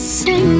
stink.